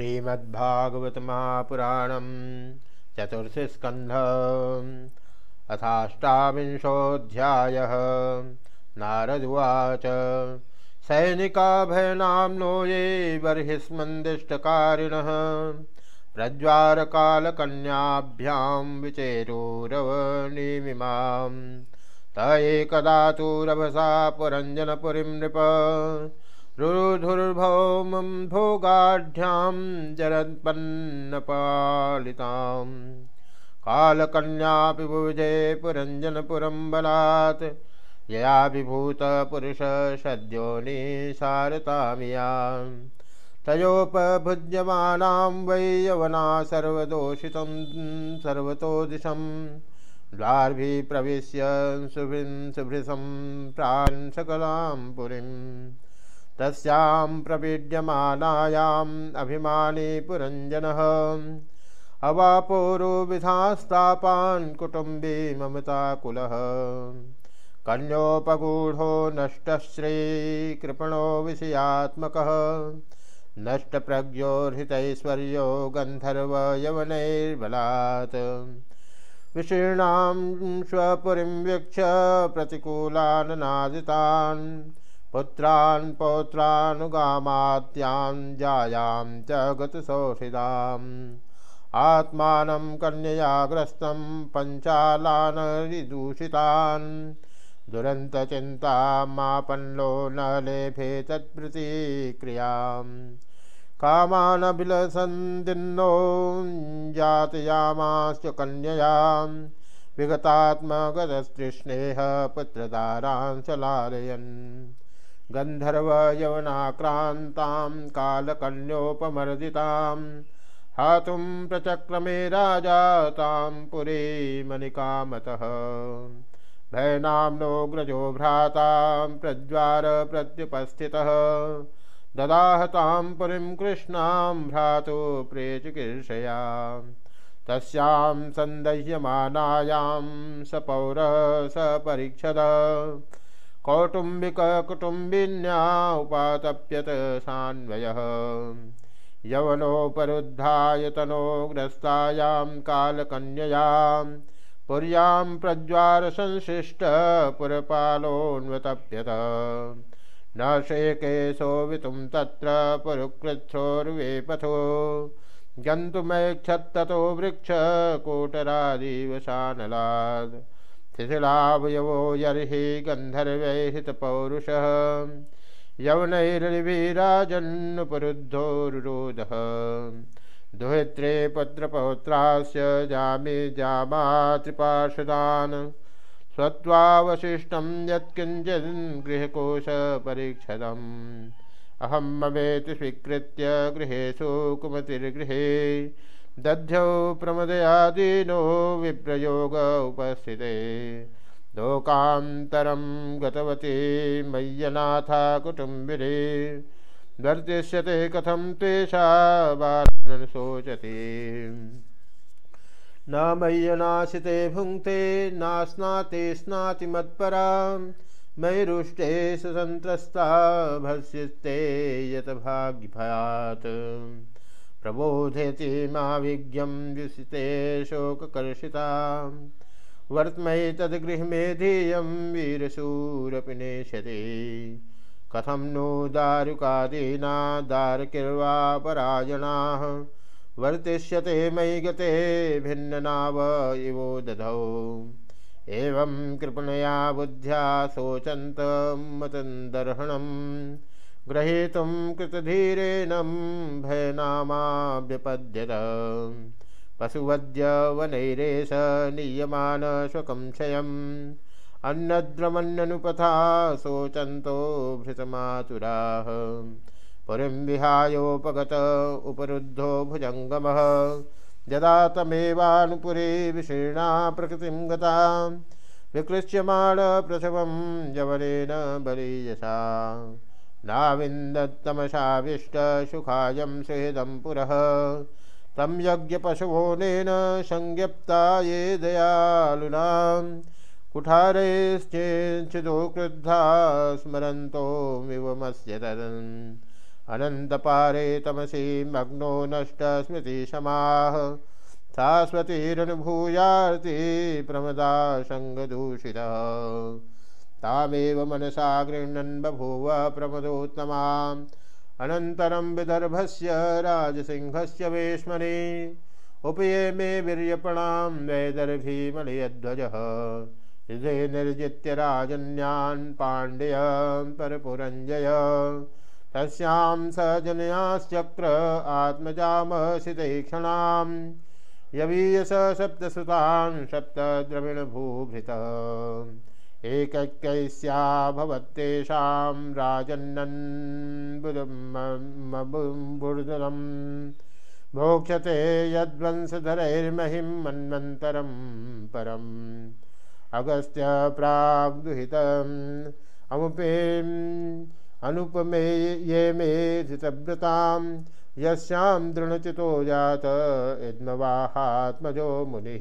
श्रीमद्भागवत महापुराणम चतुर्थस्कंध अथाष्टाविंशोऽध्याय। नारदुवाच सैनिका भयनाम्नो ये बर्हिस्मन्दिष्टकारिणः। प्रज्वारकालकन्याभ्यां विचेरोरवनिमिमां त एकदा तु रभसा पुरञ्जनपुरीं नृप। रुरुधुर्भौमं भोगाढ्यां जरत्पन्नपालितां। कालकन्यापि बुभुजे पुरञ्जनपुरं बलात् यया विभूतपुरुष तयोपभुज्यमानां वै यवना सर्वदोषितं सर्वतो दिशं द्वार्भिः प्रविश्य सुभृं सुभृशं प्रान् सकलां पुरीम् तस्यां प्रपीड्यमानायाम् अभिमानी पुरञ्जनः। अवापोरुविधास्तापान् कुटुम्बी ममताकुलः। कन्योपगूढो नष्टश्रीकृपणो विषयात्मकः। नष्टप्रज्ञो हृतैश्वर्यो गन्धर्वयवनैर्बलात्। विशीर्णां स्वपुरीं वीक्ष्य प्रतिकूलान् पुत्रान् पौत्रानुगामात्यां जायां च गतसौहृदाम् आत्मानं कन्ययाग्रस्तं पञ्चालानरिदूषितान्। दुरन्तचिन्तामापन्नो न लेभे तत्प्रतिक्रियाम्। कामानभिलसन्दिन्नो जातयामाश्च कन्ययाम्। विगतात्मगतस्तृष्णेः पुत्रदारांशलालयन् गन्धर्वयवनाक्रान्तां कालकन्योपमर्दितां हातुं प्रचक्रमे राजा तां पुरे मणिकामतः। भयनाम्नोऽग्रजो भ्रातां प्रज्वार प्रत्युपस्थितः। ददाहतां पुरीं कृष्णां भ्रातु प्रेचिकीर्षया तस्यां सन्दह्यमानायां स पौरः स परीक्षद कौटुम्बिककुटुम्बिन्या उपातप्यत सान्वयः। यवनोपरुद्धायतनोग्रस्तायां कालकन्ययां, पुर्यां प्रज्वारसंशिष्टपुरपालोऽन्वतप्यत न शेके सोवितुं तत्र पुरुकृच्छोर्वेपथो गन्तुमैक्षत्ततो वृक्षकोटरादिवशानलात् शिथिलावयवो यर्हि गन्धर्वैहितपौरुषः यवनैर्विराजन्नुपरुद्धोरुरोधः दुहित्रे पत्रपौत्रास्य जामे जामातृपार्षदान् स्वत्वावशिष्टं यत्किञ्चिन् गृहकोशपरीक्षदम्। अहं ममेति स्वीकृत्य गृहेषु कुमतिर्गृहे दध्यौ प्रमदयादीनो विप्रयोग उपस्थिते। लोकान्तरं गतवती मय्यनाथा कुटुम्बिरे वर्तिष्यते कथं त्वेषा बालन् शोचति। न मय्यनाशिते भुङ्क्ते नास्नाते स्नाति मत्परा मयिरुष्टे सुसन्त्रस्ता भस्यस्ते यत भाग्यभयात् प्रबोधयति मा विज्ञं व्युसिते शोककर्षिता। वर्तमयि तद्गृहमेधेयं वीरशूरपि नेष्यति कथं नो दारुकादीना दारकिर्वापरायणाः वर्तिष्यते मयि गते भिन्ननाव इवो दधौ। एवं कृपणया बुद्ध्या शोचन्तमतन्दर्हणम् ग्रहीतुं कृतधीरेणं भयनामाभ्यपद्यत पशुवद्यवनैरेश नीयमान स्वकंक्षयम् अन्नद्रमन्ननुपथा शोचन्तो भृतमातुराः। पुरीं विहायोपगत उपरुद्धो भुजङ्गमः। यदा तमेवानुपुरे विशीर्णा प्रकृतिं गता। विकृष्यमाण प्रसवं यवनेन बलीयसा। नाविन्दत्तमशाविष्टसुखायं सुहृदं पुरः। तं यज्ञपशुवोनेन संज्ञप्ता ये दयालुनां। कुठारैश्चेच्छिदो क्रुद्धा स्मरन्तोमिवमस्य तदन्। अनन्तपारे तमसि मग्नो नष्टस्मृतिशमाः शाश्वतीरनुभूयार्ति प्रमदा सङ्गदूषितः तामेव मनसा गृह्णन् बभूव प्रमदोत्तमाम्। अनन्तरं विदर्भस्य राजसिंहस्य वेश्मनि, उपये मे वीर्यपणां वैदर्भीमलयध्वजः हृदे निर्जित्य राजन्यान् पाण्ड्य परपुरञ्जय। तस्यां स जनयाश्चक्र आत्मजामसितैक्षणां यवीयस सप्तसुतान् सप्तद्रविणभूभृतः। एकैक्यैस्या भवत्तेषां राजन्नन्बुदुर्दलम् भोक्ष्यते यद्वंशधरैर्महिं परम्। अगस्त्य प्राग्दुहितम्। अमुपेम् अनुपमे ये मे धृतव्रतां यस्यां जात इद्मवाहात्मजो मुनिः।